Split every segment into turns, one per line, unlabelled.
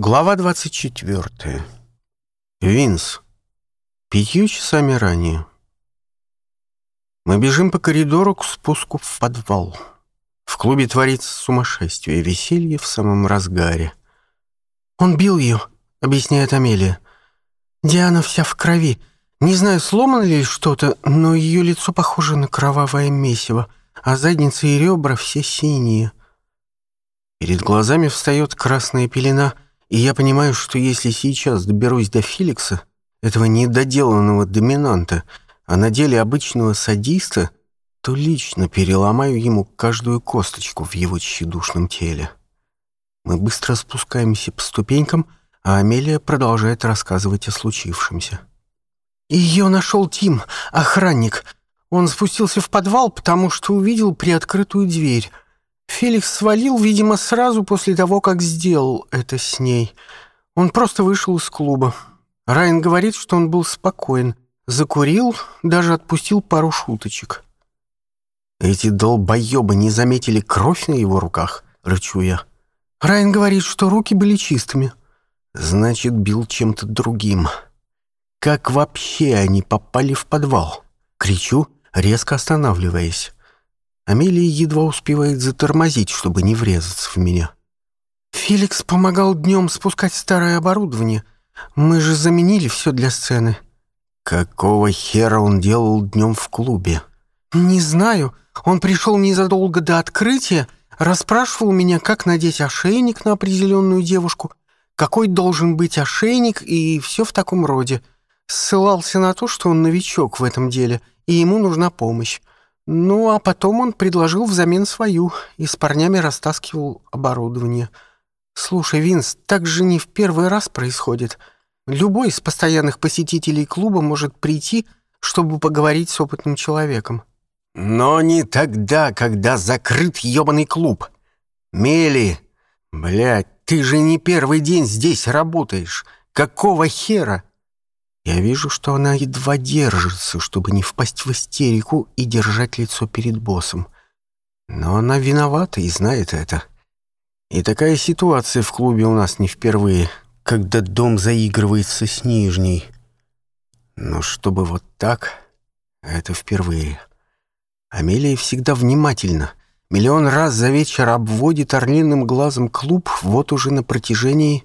Глава 24. Винс. Пятью часами ранее. Мы бежим по коридору к спуску в подвал. В клубе творится сумасшествие, веселье в самом разгаре.
«Он бил ее», — объясняет Амелия. «Диана вся в крови. Не знаю, сломано ли что-то, но ее лицо похоже на кровавое месиво, а задница и ребра все синие».
Перед глазами встает красная пелена — и я понимаю, что если сейчас доберусь до Феликса, этого недоделанного доминанта, а на деле обычного садиста, то лично переломаю ему каждую косточку в его тщедушном теле. Мы быстро спускаемся по ступенькам, а Амелия продолжает рассказывать о случившемся.
«Ее нашел Тим, охранник. Он спустился в подвал, потому что увидел приоткрытую дверь». Феликс свалил, видимо, сразу после того, как сделал это с ней. Он просто вышел из клуба. Райан говорит, что он был спокоен. Закурил, даже отпустил пару шуточек.
«Эти долбоебы не заметили кровь на его руках?» — рычу я.
Райан говорит, что руки были чистыми.
«Значит, бил чем-то другим. Как вообще они попали в подвал?» — кричу, резко останавливаясь. Амелия едва успевает затормозить, чтобы не врезаться в меня.
«Феликс помогал днем спускать старое оборудование. Мы же заменили все для сцены».
«Какого хера он делал днем в клубе?»
«Не знаю. Он пришел незадолго до открытия, расспрашивал меня, как надеть ошейник на определенную девушку, какой должен быть ошейник и все в таком роде. Ссылался на то, что он новичок в этом деле, и ему нужна помощь. Ну, а потом он предложил взамен свою и с парнями растаскивал оборудование. Слушай, Винс, так же не в первый раз происходит. Любой из постоянных посетителей клуба может прийти, чтобы поговорить с опытным человеком.
Но не тогда, когда закрыт ёбаный клуб. Мели, блядь, ты же не первый день здесь работаешь. Какого хера? Я вижу, что она едва держится, чтобы не впасть в истерику и держать лицо перед боссом. Но она виновата и знает это. И такая ситуация в клубе у нас не впервые, когда дом заигрывается с нижней. Но чтобы вот так, это впервые. Амелия всегда внимательна. Миллион раз за вечер обводит орлиным глазом клуб вот уже на протяжении...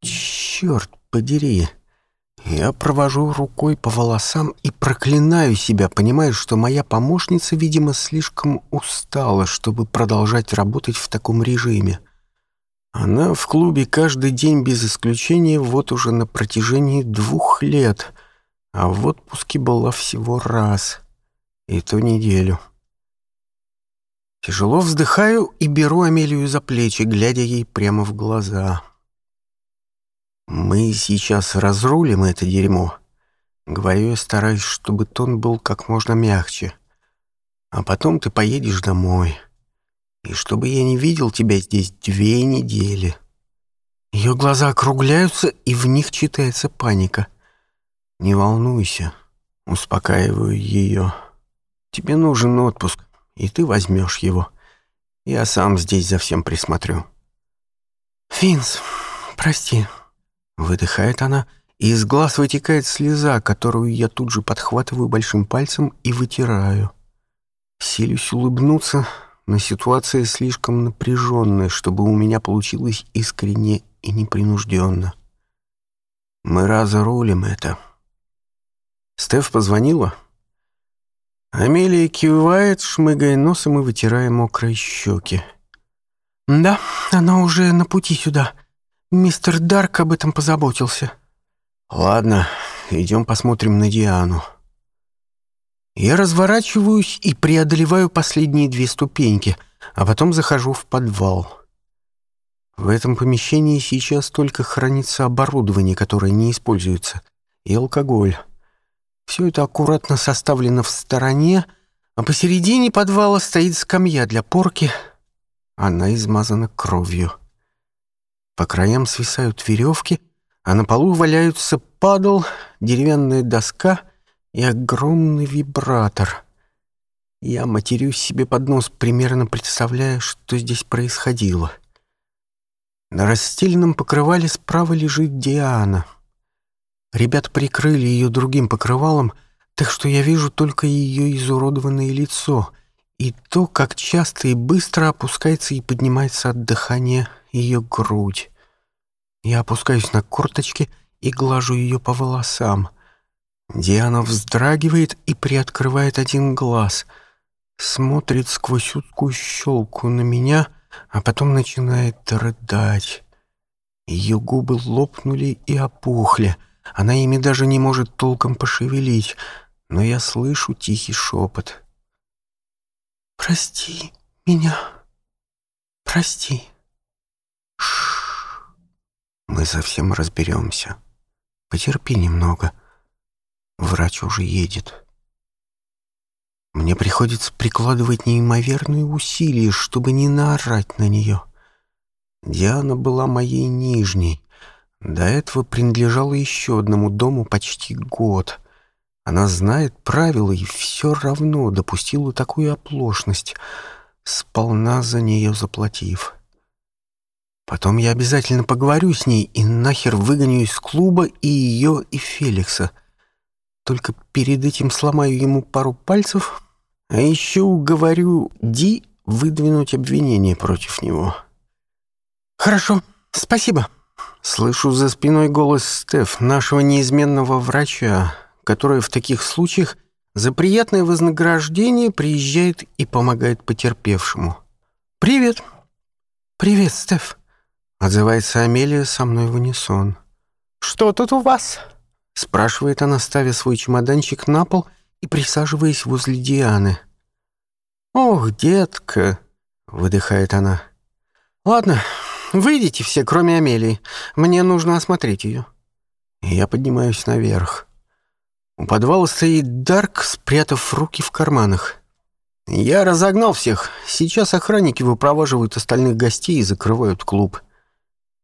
Черт подери! Я провожу рукой по волосам и проклинаю себя, понимая, что моя помощница, видимо, слишком устала, чтобы продолжать работать в таком режиме. Она в клубе каждый день без исключения вот уже на протяжении двух лет, а в отпуске была всего раз, и ту неделю. Тяжело вздыхаю и беру Амелию за плечи, глядя ей прямо в глаза. — мы сейчас разрулим это дерьмо. Говорю я, стараюсь, чтобы тон был как можно мягче. А потом ты поедешь домой. И чтобы я не видел тебя здесь две недели. Ее глаза округляются, и в них читается паника. Не волнуйся, успокаиваю ее. Тебе нужен отпуск, и ты возьмешь его. Я сам здесь за всем присмотрю.
Финс, прости,
Выдыхает она, и из глаз вытекает слеза, которую я тут же подхватываю большим пальцем и вытираю. Силюсь улыбнуться, но ситуация слишком напряженная, чтобы у меня получилось искренне и непринужденно. Мы разрулим это. Стеф позвонила? Амелия кивает, шмыгая носом и вытирая мокрые щеки.
«Да, она уже на пути сюда», Мистер Дарк об этом позаботился.
Ладно, идем посмотрим на Диану. Я разворачиваюсь и преодолеваю последние две ступеньки, а потом захожу в подвал. В этом помещении сейчас только хранится оборудование, которое не используется, и алкоголь. Все это аккуратно составлено в стороне, а посередине подвала стоит скамья для порки. Она измазана кровью. По краям свисают веревки, а на полу валяются падал, деревянная доска и огромный вибратор. Я матерюсь себе под нос, примерно представляя, что здесь происходило.
На растильном покрывале справа лежит Диана. Ребят прикрыли ее другим покрывалом, так что я вижу только ее изуродованное лицо и то, как часто и быстро опускается и поднимается от дыхания ее грудь. Я опускаюсь на корточки и глажу ее по волосам. Диана вздрагивает и приоткрывает один глаз, смотрит сквозь узкую щелку на меня, а потом начинает рыдать. Ее губы лопнули и опухли, она ими даже не может толком пошевелить, но я слышу тихий шепот. «Прости меня, прости». Мы совсем разберемся. Потерпи немного. Врач уже едет. Мне приходится прикладывать неимоверные усилия, чтобы не наорать на нее. Диана была моей нижней. До этого принадлежала еще одному дому почти год. Она знает правила и все равно допустила такую оплошность, сполна за нее заплатив. — Потом я обязательно поговорю с ней и нахер выгоню из клуба и ее, и Феликса. Только перед этим сломаю ему пару пальцев, а еще уговорю Ди выдвинуть обвинение против него. «Хорошо, спасибо». Слышу за спиной голос Стеф, нашего неизменного врача, который в таких случаях за приятное вознаграждение приезжает и помогает потерпевшему. «Привет!» «Привет, Стеф!» Отзывается Амелия со мной в унисон.
«Что тут у вас?»
Спрашивает она, ставя свой чемоданчик на пол и присаживаясь возле Дианы. «Ох, детка!» — выдыхает она. «Ладно, выйдите все, кроме Амелии. Мне нужно осмотреть ее». Я поднимаюсь наверх. У подвала стоит Дарк, спрятав руки в карманах. «Я разогнал всех. Сейчас охранники выпроваживают остальных гостей и закрывают клуб».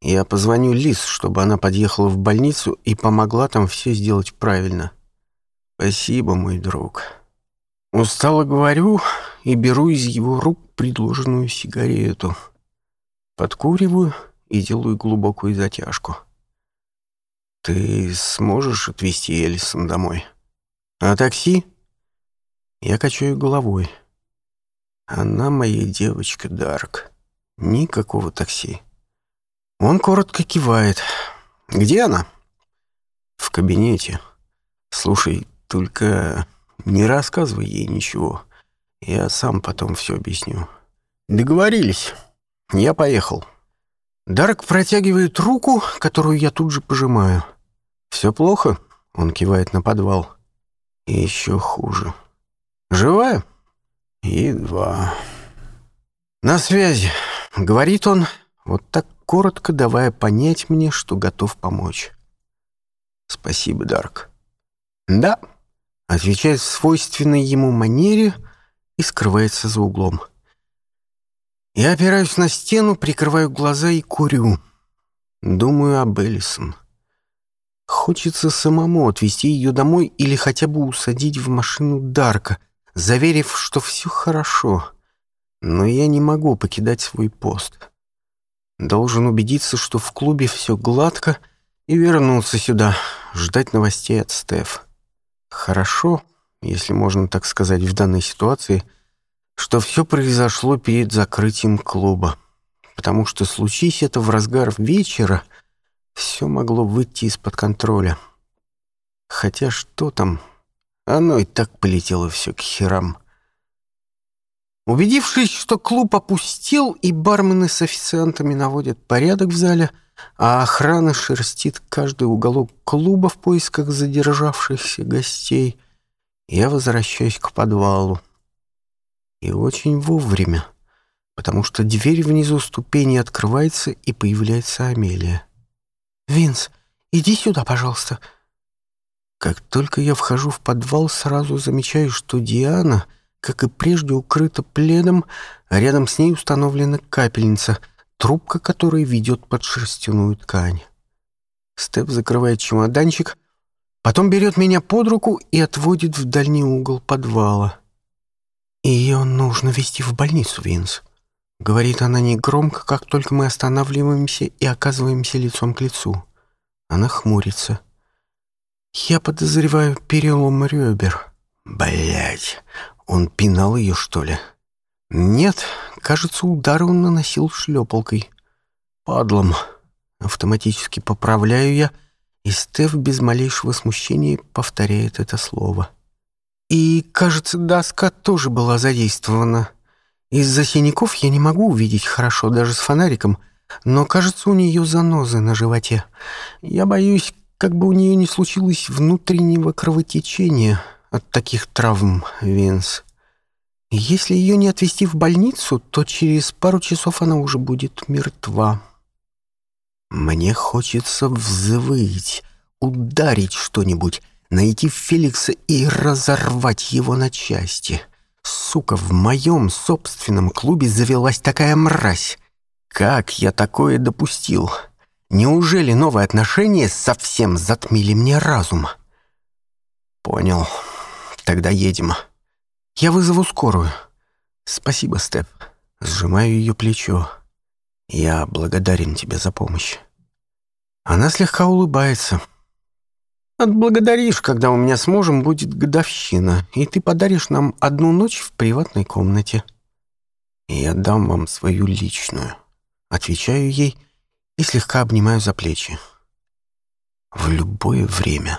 Я позвоню Лис, чтобы она подъехала в больницу и помогла там все сделать правильно. Спасибо, мой друг. Устало говорю и беру из его рук предложенную сигарету. Подкуриваю и делаю глубокую затяжку. Ты сможешь отвезти Элисон домой? А такси? Я качаю головой. Она моя девочка, Дарк. Никакого такси. Он коротко кивает. «Где она?» «В кабинете. Слушай, только не рассказывай ей ничего. Я сам потом все объясню». «Договорились. Я поехал». Дарк протягивает руку, которую я тут же пожимаю. «Все плохо?» — он кивает на подвал. «И еще хуже. Живая?» «Едва». «На связи», — говорит он, вот так коротко давая понять мне, что готов помочь. «Спасибо, Дарк». «Да», — отвечает в свойственной ему манере и скрывается за углом. Я опираюсь на стену, прикрываю глаза и курю. Думаю об Эллисон. Хочется самому отвезти ее домой или хотя бы усадить в машину Дарка, заверив, что все хорошо. Но я не могу покидать свой пост должен убедиться, что в клубе все гладко, и вернуться сюда, ждать новостей от Стеф. Хорошо, если можно так сказать в данной ситуации, что все произошло перед закрытием клуба, потому что случись это в разгар вечера, все могло выйти из-под контроля. Хотя что там, оно и так полетело все к херам. Убедившись, что клуб опустел и бармены с официантами наводят порядок в зале, а охрана шерстит каждый уголок клуба в поисках задержавшихся гостей, я возвращаюсь к подвалу. И очень вовремя, потому что дверь внизу ступени открывается и появляется Амелия. «Винс, иди сюда, пожалуйста». Как только я вхожу в подвал, сразу замечаю, что Диана — как и прежде укрыта пледом, рядом с ней установлена капельница, трубка которой ведет под шерстяную ткань. Степ закрывает чемоданчик, потом берет меня под руку и отводит в дальний угол подвала. «Ее нужно везти в больницу, Винс», — говорит она негромко, как только мы останавливаемся и оказываемся лицом к лицу. Она хмурится. «Я подозреваю перелом ребер».
«Блядь, он пинал ее, что ли?
Нет, кажется, удар он наносил шлепалкой.
Падлом.
Автоматически поправляю я, и Стеф без малейшего смущения повторяет это слово. И, кажется, доска тоже была задействована. Из-за синяков я не могу увидеть хорошо даже с фонариком, но, кажется, у нее занозы на животе. Я боюсь, как бы у нее не случилось внутреннего кровотечения» от таких травм, Винс. Если ее не отвезти в больницу, то через пару часов она уже будет мертва.
Мне хочется взвыть, ударить что-нибудь, найти Феликса и разорвать его на части. Сука, в моем собственном клубе завелась такая мразь. Как я такое допустил? Неужели новые отношения совсем затмили мне разум? Понял. Тогда едем. Я вызову скорую. Спасибо, Степ. Сжимаю ее плечо. Я благодарен тебе за помощь. Она слегка улыбается. Отблагодаришь, когда у меня с мужем будет годовщина, и ты подаришь нам одну ночь в приватной комнате. Я дам вам свою личную. Отвечаю ей и слегка обнимаю за плечи. В любое время.